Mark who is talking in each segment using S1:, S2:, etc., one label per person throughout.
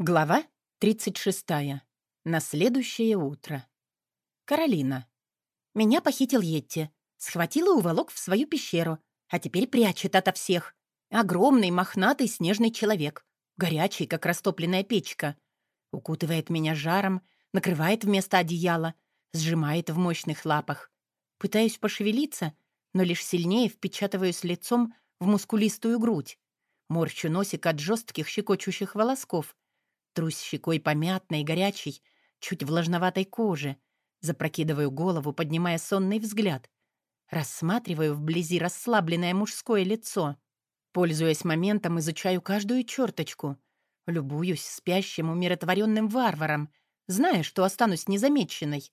S1: Глава 36. На следующее утро. Каролина. Меня похитил Йетти. Схватил и уволок в свою пещеру, а теперь прячет ото всех. Огромный, мохнатый, снежный человек. Горячий, как растопленная печка. Укутывает меня жаром, накрывает вместо одеяла, сжимает в мощных лапах. Пытаюсь пошевелиться, но лишь сильнее впечатываюсь лицом в мускулистую грудь. Морщу носик от жестких щекочущих волосков — Трусь щекой по мятной, горячей, чуть влажноватой коже. Запрокидываю голову, поднимая сонный взгляд. Рассматриваю вблизи расслабленное мужское лицо. Пользуясь моментом, изучаю каждую черточку. Любуюсь спящим, умиротворенным варваром, зная, что останусь незамеченной.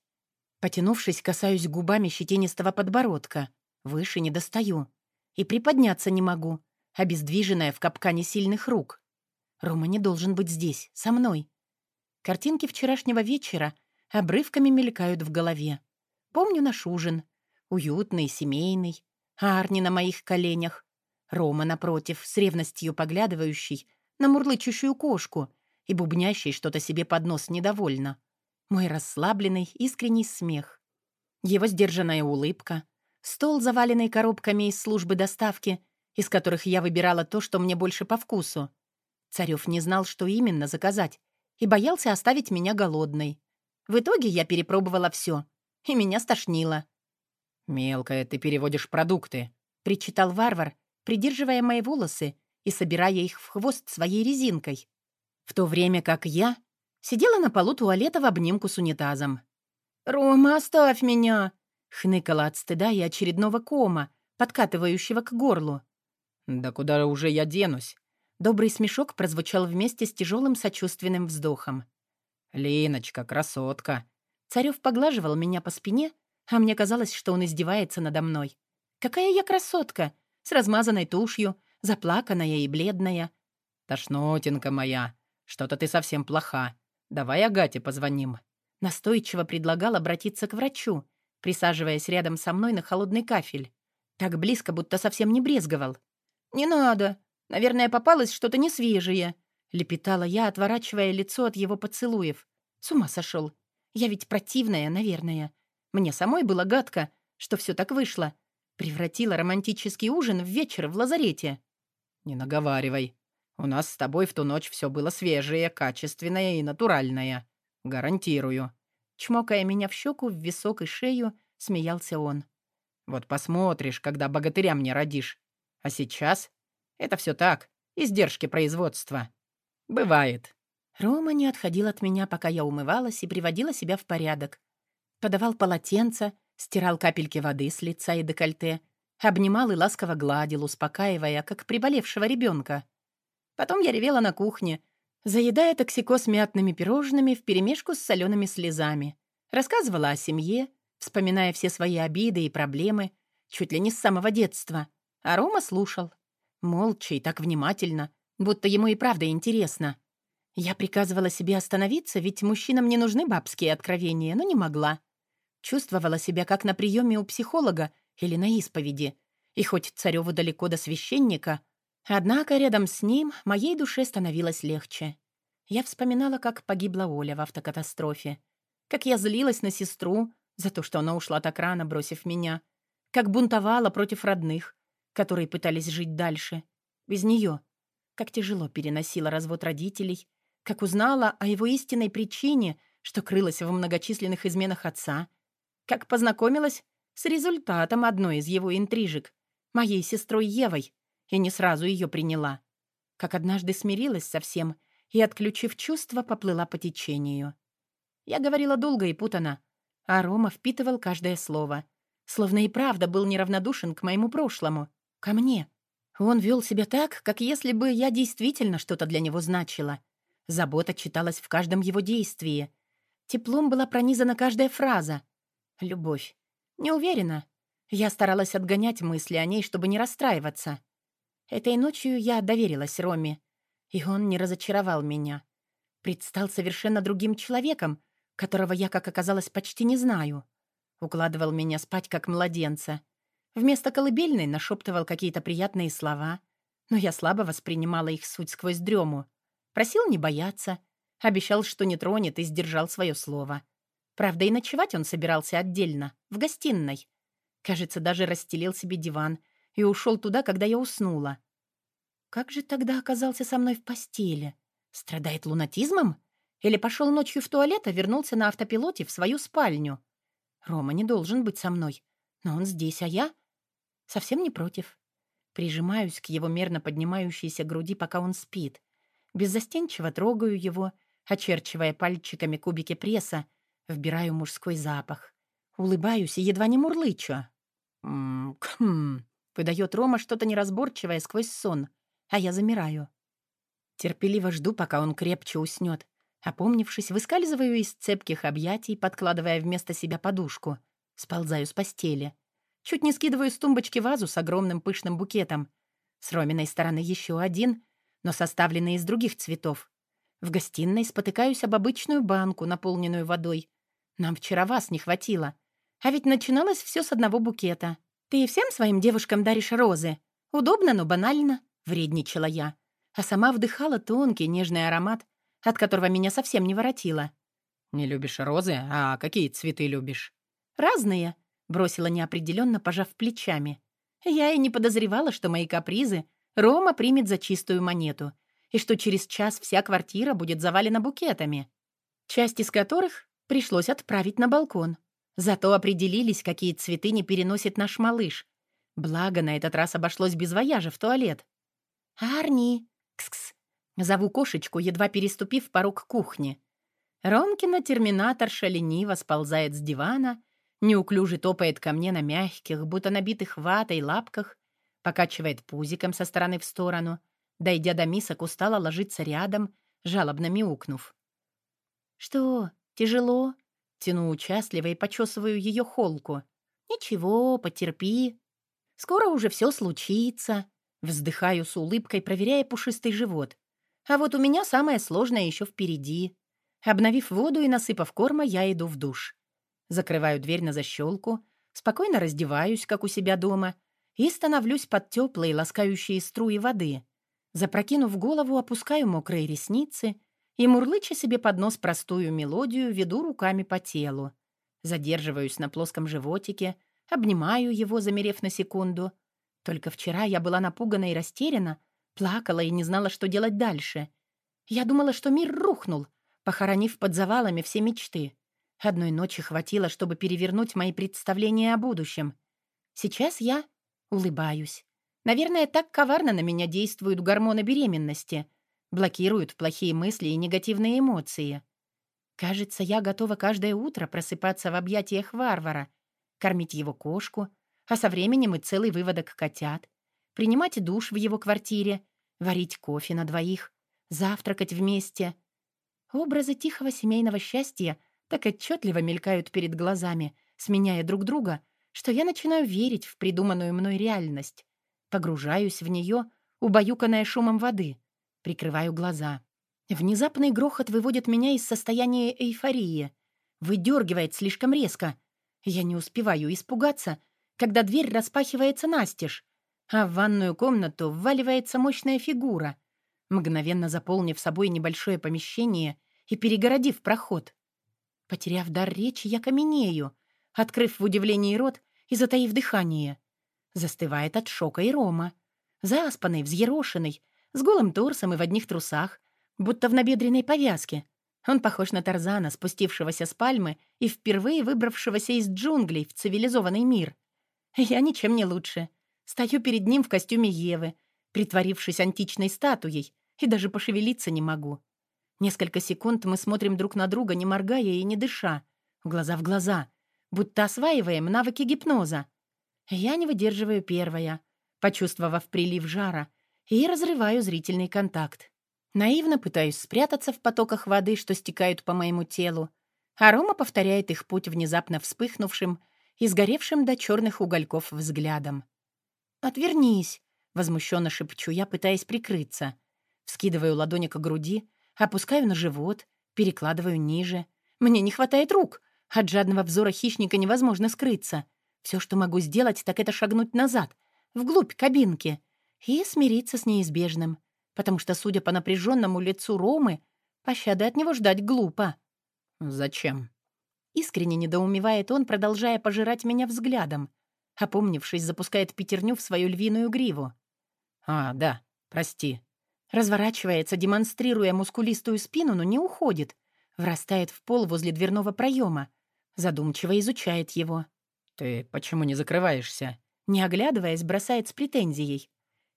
S1: Потянувшись, касаюсь губами щетинистого подбородка. Выше не достаю. И приподняться не могу, обездвиженная в капкане сильных рук. Рома не должен быть здесь, со мной. Картинки вчерашнего вечера обрывками мелькают в голове. Помню наш ужин. Уютный, семейный. Арни на моих коленях. Рома, напротив, с ревностью поглядывающий на мурлычущую кошку и бубнящий что-то себе под нос недовольно. Мой расслабленный, искренний смех. Его сдержанная улыбка. Стол, заваленный коробками из службы доставки, из которых я выбирала то, что мне больше по вкусу. Царев не знал, что именно заказать, и боялся оставить меня голодной. В итоге я перепробовала все, и меня стошнило.
S2: «Мелкая, ты переводишь продукты», —
S1: причитал варвар, придерживая мои волосы и собирая их в хвост своей резинкой. В то время как я сидела на полу туалета в обнимку с унитазом. «Рома, оставь меня!» — хныкала от стыда и очередного кома, подкатывающего к горлу.
S2: «Да куда уже я денусь?
S1: Добрый смешок прозвучал вместе с тяжелым сочувственным вздохом.
S2: «Линочка, красотка!»
S1: Царев поглаживал меня по спине, а мне казалось, что он издевается надо мной. «Какая я красотка! С размазанной тушью, заплаканная и бледная!»
S2: «Тошнотинка моя! Что-то ты совсем плоха. Давай Агате позвоним!»
S1: Настойчиво предлагал обратиться к врачу, присаживаясь рядом со мной на холодный кафель. Так близко, будто совсем не брезговал. «Не надо!» Наверное, попалось что-то несвежее», — лепетала я, отворачивая лицо от его поцелуев. «С ума сошел. Я ведь противная, наверное. Мне самой было гадко, что все так вышло. Превратила романтический ужин в вечер в лазарете».
S2: «Не наговаривай. У нас с тобой в ту ночь все было свежее, качественное и натуральное. Гарантирую».
S1: Чмокая меня в щеку, в висок и шею, смеялся он.
S2: «Вот посмотришь, когда богатыря мне родишь. А сейчас это все так, издержки производства. Бывает.
S1: Рома не отходил от меня, пока я умывалась и приводила себя в порядок. Подавал полотенце, стирал капельки воды с лица и декольте, обнимал и ласково гладил, успокаивая, как приболевшего ребенка. Потом я ревела на кухне, заедая токсикоз мятными пирожными вперемешку с солеными слезами. Рассказывала о семье, вспоминая все свои обиды и проблемы, чуть ли не с самого детства. А Рома слушал. Молча и так внимательно, будто ему и правда интересно. Я приказывала себе остановиться, ведь мужчинам не нужны бабские откровения, но не могла. Чувствовала себя как на приеме у психолога или на исповеди. И хоть Царёву далеко до священника, однако рядом с ним моей душе становилось легче. Я вспоминала, как погибла Оля в автокатастрофе. Как я злилась на сестру за то, что она ушла так рано, бросив меня. Как бунтовала против родных которые пытались жить дальше. Без нее. Как тяжело переносила развод родителей, как узнала о его истинной причине, что крылась в многочисленных изменах отца, как познакомилась с результатом одной из его интрижек, моей сестрой Евой, и не сразу ее приняла. Как однажды смирилась со всем и, отключив чувства, поплыла по течению. Я говорила долго и путано, а Рома впитывал каждое слово, словно и правда был неравнодушен к моему прошлому. Ко мне. Он вел себя так, как если бы я действительно что-то для него значила. Забота читалась в каждом его действии. Теплом была пронизана каждая фраза. Любовь. Не уверена. Я старалась отгонять мысли о ней, чтобы не расстраиваться. Этой ночью я доверилась Роме, и он не разочаровал меня. Предстал совершенно другим человеком, которого я, как оказалось, почти не знаю. Укладывал меня спать, как младенца — Вместо колыбельной нашептывал какие-то приятные слова, но я слабо воспринимала их суть сквозь дрему. Просил не бояться, Обещал, что не тронет, и сдержал свое слово. Правда, и ночевать он собирался отдельно, в гостиной. Кажется, даже расстелил себе диван и ушел туда, когда я уснула. Как же тогда оказался со мной в постели? Страдает лунатизмом? Или пошел ночью в туалет, а вернулся на автопилоте в свою спальню? Рома не должен быть со мной, но он здесь, а я совсем не против. Прижимаюсь к его мерно поднимающейся груди, пока он спит. Беззастенчиво трогаю его, очерчивая пальчиками кубики пресса, вбираю мужской запах. Улыбаюсь и едва не мурлычу. «М-кхм», — выдает Рома что-то неразборчивое сквозь сон, а я замираю. Терпеливо жду, пока он крепче уснет. Опомнившись, выскальзываю из цепких объятий, подкладывая вместо себя подушку. Сползаю с постели. Чуть не скидываю с тумбочки вазу с огромным пышным букетом. С Роминой стороны еще один, но составленный из других цветов. В гостиной спотыкаюсь об обычную банку, наполненную водой. Нам вчера вас не хватило. А ведь начиналось все с одного букета. «Ты всем своим девушкам даришь розы? Удобно, но банально», — вредничала я. А сама вдыхала тонкий нежный аромат, от которого меня совсем не воротило.
S2: «Не любишь розы? А какие цветы любишь?»
S1: «Разные», — бросила неопределенно, пожав плечами. Я и не подозревала, что мои капризы Рома примет за чистую монету — и что через час вся квартира будет завалена букетами, часть из которых пришлось отправить на балкон. Зато определились, какие цветы не переносит наш малыш. Благо, на этот раз обошлось без вояжа в туалет. «Арни!» Кс-кс. Зову кошечку, едва переступив порог кухни. Ромкина терминаторша лениво сползает с дивана, неуклюже топает ко мне на мягких, будто набитых ватой лапках, покачивает пузиком со стороны в сторону — Дойдя до мисок, устала ложиться рядом, жалобно мяукнув. «Что, тяжело?» Тяну участливо и почесываю ее холку. «Ничего, потерпи. Скоро уже все случится». Вздыхаю с улыбкой, проверяя пушистый живот. А вот у меня самое сложное еще впереди. Обновив воду и насыпав корма, я иду в душ. Закрываю дверь на защелку, спокойно раздеваюсь, как у себя дома, и становлюсь под теплые ласкающие струи воды. Запрокинув голову, опускаю мокрые ресницы и, мурлыча себе под нос простую мелодию, веду руками по телу. Задерживаюсь на плоском животике, обнимаю его, замерев на секунду. Только вчера я была напугана и растеряна, плакала и не знала, что делать дальше. Я думала, что мир рухнул, похоронив под завалами все мечты. Одной ночи хватило, чтобы перевернуть мои представления о будущем. Сейчас я улыбаюсь. Наверное, так коварно на меня действуют гормоны беременности, блокируют плохие мысли и негативные эмоции. Кажется, я готова каждое утро просыпаться в объятиях варвара, кормить его кошку, а со временем и целый выводок котят, принимать душ в его квартире, варить кофе на двоих, завтракать вместе. Образы тихого семейного счастья так отчетливо мелькают перед глазами, сменяя друг друга, что я начинаю верить в придуманную мной реальность. Погружаюсь в нее, убаюканная шумом воды. Прикрываю глаза. Внезапный грохот выводит меня из состояния эйфории. Выдергивает слишком резко. Я не успеваю испугаться, когда дверь распахивается настежь, а в ванную комнату вваливается мощная фигура, мгновенно заполнив собой небольшое помещение и перегородив проход. Потеряв дар речи, я каменею, открыв в удивлении рот и затаив дыхание. Застывает от шока и Рома. Заспанный, взъерошенный, с голым торсом и в одних трусах, будто в набедренной повязке. Он похож на Тарзана, спустившегося с пальмы и впервые выбравшегося из джунглей в цивилизованный мир. Я ничем не лучше. Стою перед ним в костюме Евы, притворившись античной статуей, и даже пошевелиться не могу. Несколько секунд мы смотрим друг на друга, не моргая и не дыша, глаза в глаза, будто осваиваем навыки гипноза. Я не выдерживаю первая, почувствовав прилив жара, и разрываю зрительный контакт. Наивно пытаюсь спрятаться в потоках воды, что стекают по моему телу, а Рома повторяет их путь внезапно вспыхнувшим и сгоревшим до черных угольков взглядом. «Отвернись!» — возмущенно шепчу я, пытаясь прикрыться. Вскидываю ладони к груди, опускаю на живот, перекладываю ниже. Мне не хватает рук. От жадного взора хищника невозможно скрыться. Все, что могу сделать, так это шагнуть назад, вглубь кабинки, и смириться с неизбежным, потому что, судя по напряженному лицу Ромы, Пощады от него ждать глупо.
S2: «Зачем?»
S1: Искренне недоумевает он, продолжая пожирать меня взглядом. Опомнившись, запускает пятерню в свою львиную гриву.
S2: «А, да, прости».
S1: Разворачивается, демонстрируя мускулистую спину, но не уходит. Врастает в пол возле дверного проема. Задумчиво изучает его.
S2: «Ты почему не закрываешься?»
S1: Не оглядываясь, бросает с претензией.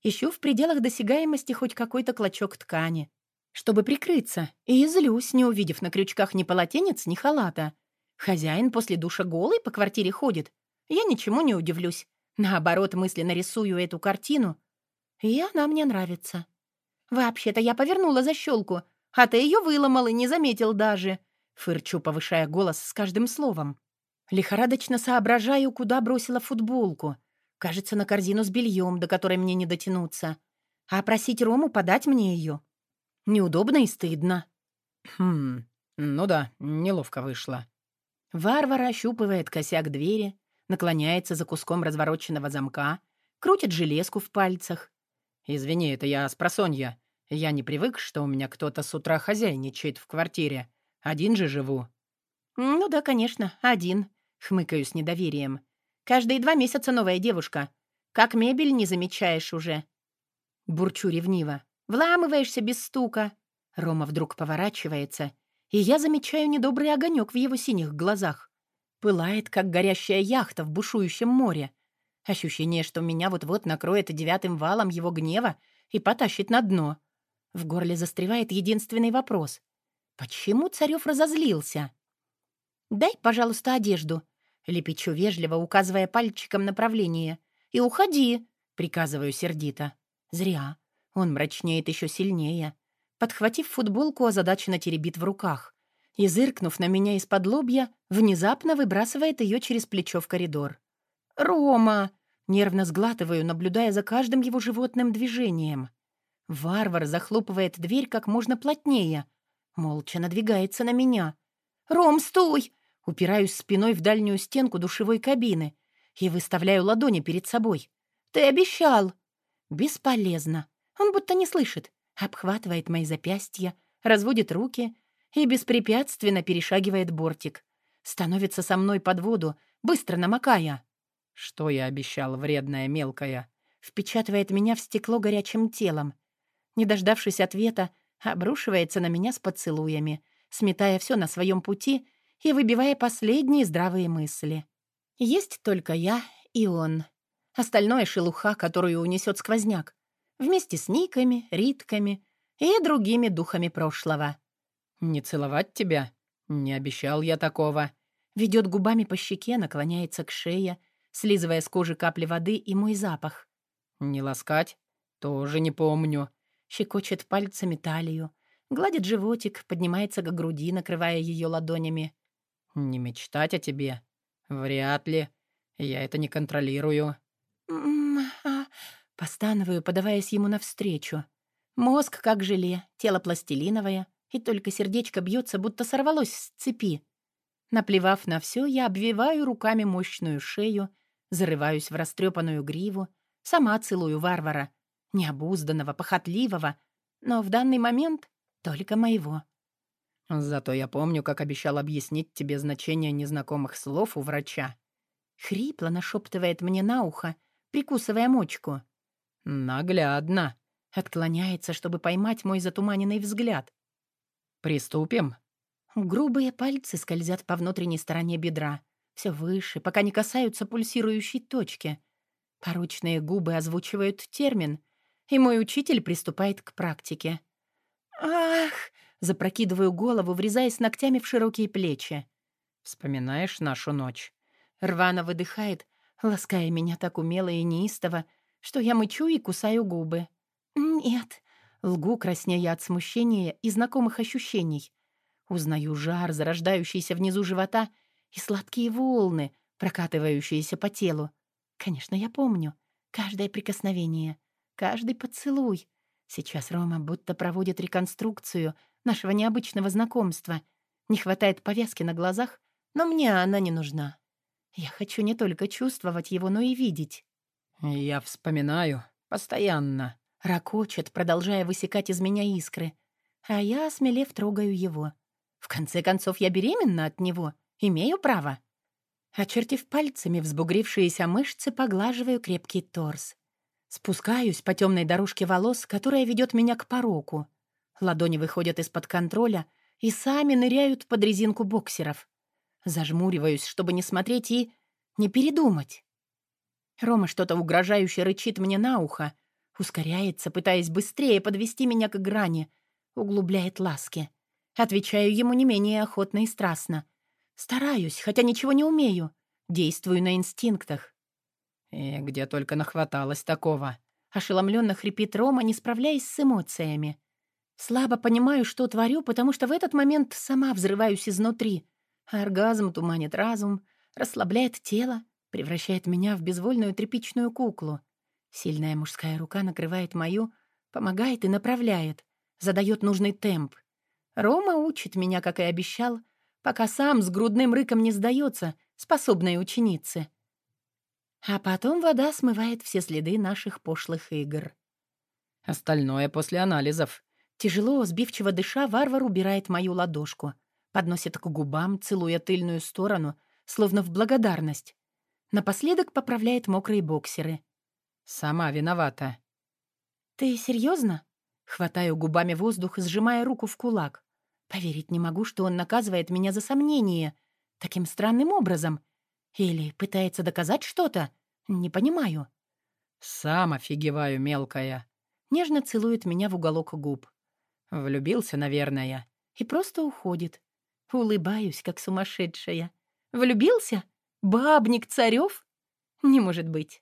S1: Ищу в пределах досягаемости хоть какой-то клочок ткани, чтобы прикрыться, и злюсь, не увидев на крючках ни полотенец, ни халата. Хозяин после душа голый по квартире ходит. Я ничему не удивлюсь. Наоборот, мысленно рисую эту картину, и она мне нравится. Вообще-то я повернула защелку, а ты ее выломал и не заметил даже. Фырчу, повышая голос с каждым словом. Лихорадочно соображаю, куда бросила футболку. Кажется, на корзину с бельем, до которой мне не дотянуться. А просить Рому подать мне ее Неудобно и стыдно.
S2: Хм, ну да, неловко вышло.
S1: Варвара ощупывает косяк двери, наклоняется за куском развороченного замка, крутит железку в пальцах.
S2: «Извини, это я с просонья. Я не привык, что у меня кто-то с утра хозяйничает в квартире. Один же живу».
S1: «Ну да, конечно, один», — хмыкаю с недоверием. «Каждые два месяца новая девушка. Как мебель не замечаешь уже». Бурчу ревниво. Вламываешься без стука. Рома вдруг поворачивается, и я замечаю недобрый огонек в его синих глазах. Пылает, как горящая яхта в бушующем море. Ощущение, что меня вот-вот накроет девятым валом его гнева и потащит на дно. В горле застревает единственный вопрос. Почему Царев разозлился? «Дай, пожалуйста, одежду», — лепечу вежливо, указывая пальчиком направление. «И уходи», — приказываю сердито. «Зря. Он мрачнеет еще сильнее. Подхватив футболку, озадаченно теребит в руках. И, зыркнув на меня из-под лобья, внезапно выбрасывает ее через плечо в коридор. «Рома!» — нервно сглатываю, наблюдая за каждым его животным движением. Варвар захлопывает дверь как можно плотнее. Молча надвигается на меня. «Ром, стой!» Упираюсь спиной в дальнюю стенку душевой кабины и выставляю ладони перед собой. «Ты обещал!» «Бесполезно. Он будто не слышит, обхватывает мои запястья, разводит руки и беспрепятственно перешагивает бортик. Становится со мной под воду, быстро намокая.
S2: «Что я обещал, вредная мелкая?»
S1: Впечатывает меня в стекло горячим телом. Не дождавшись ответа, обрушивается на меня с поцелуями, сметая все на своем пути и выбивая последние здравые мысли. Есть только я и он. Остальное — шелуха, которую унесет сквозняк вместе с Никами, Ритками и другими духами прошлого.
S2: «Не целовать тебя? Не обещал я такого».
S1: Ведет губами по щеке, наклоняется к шее, слизывая с кожи капли воды и мой запах.
S2: «Не ласкать? Тоже не помню».
S1: Щекочет пальцами талию, гладит животик, поднимается к груди, накрывая ее ладонями.
S2: «Не мечтать о тебе? Вряд ли. Я это не контролирую».
S1: Постановую, подаваясь ему навстречу. Мозг как желе, тело пластилиновое, и только сердечко бьется, будто сорвалось с цепи. Наплевав на все, я обвиваю руками мощную шею, зарываюсь в растрепанную гриву, сама целую варвара, необузданного, похотливого, но в данный момент только моего.
S2: Зато я помню, как обещал объяснить тебе значение незнакомых слов у врача.
S1: Хрипло нашептывает мне на ухо, прикусывая мочку.
S2: «Наглядно!»
S1: — отклоняется, чтобы поймать мой затуманенный взгляд.
S2: «Приступим?»
S1: Грубые пальцы скользят по внутренней стороне бедра, все выше, пока не касаются пульсирующей точки. Поручные губы озвучивают термин, и мой учитель приступает к практике. «Ах!» — запрокидываю голову, врезаясь ногтями в широкие плечи.
S2: «Вспоминаешь нашу ночь?»
S1: Рвано выдыхает, лаская меня так умело и неистово, что я мычу и кусаю губы. «Нет», — лгу, краснея от смущения и знакомых ощущений. Узнаю жар, зарождающийся внизу живота, и сладкие волны, прокатывающиеся по телу. Конечно, я помню. Каждое прикосновение, каждый поцелуй. Сейчас Рома будто проводит реконструкцию нашего необычного знакомства. Не хватает повязки на глазах, но мне она не нужна. Я хочу не только чувствовать его, но и видеть.
S2: «Я вспоминаю. Постоянно».
S1: Ракочет, продолжая высекать из меня искры. А я, смелев, трогаю его. В конце концов, я беременна от него. Имею право. Очертив пальцами взбугрившиеся мышцы, поглаживаю крепкий торс. Спускаюсь по темной дорожке волос, которая ведет меня к пороку. Ладони выходят из-под контроля и сами ныряют под резинку боксеров. Зажмуриваюсь, чтобы не смотреть и не передумать. Рома что-то угрожающе рычит мне на ухо, ускоряется, пытаясь быстрее подвести меня к грани, углубляет ласки. Отвечаю ему не менее охотно и страстно. Стараюсь, хотя ничего не умею. Действую на инстинктах.
S2: «И где только нахваталось такого?»
S1: Ошеломленно хрипит Рома, не справляясь с эмоциями. Слабо понимаю, что творю, потому что в этот момент сама взрываюсь изнутри. Оргазм туманит разум, расслабляет тело, превращает меня в безвольную тряпичную куклу. Сильная мужская рука накрывает мою, помогает и направляет, задает нужный темп. Рома учит меня, как и обещал, пока сам с грудным рыком не сдается, способной ученицы. А потом вода смывает все следы наших пошлых игр.
S2: Остальное после анализов.
S1: Тяжело, сбивчиво дыша, варвар убирает мою ладошку, подносит к губам, целуя тыльную сторону, словно в благодарность. Напоследок поправляет мокрые боксеры.
S2: «Сама виновата».
S1: «Ты серьезно? Хватаю губами воздух, сжимая руку в кулак. Поверить не могу, что он наказывает меня за сомнение. Таким странным образом. Или пытается доказать что-то? Не понимаю.
S2: «Сам офигеваю, мелкая».
S1: Нежно целует меня в уголок губ.
S2: Влюбился, наверное.
S1: И просто уходит. Улыбаюсь, как сумасшедшая. Влюбился? Бабник Царев? Не может быть.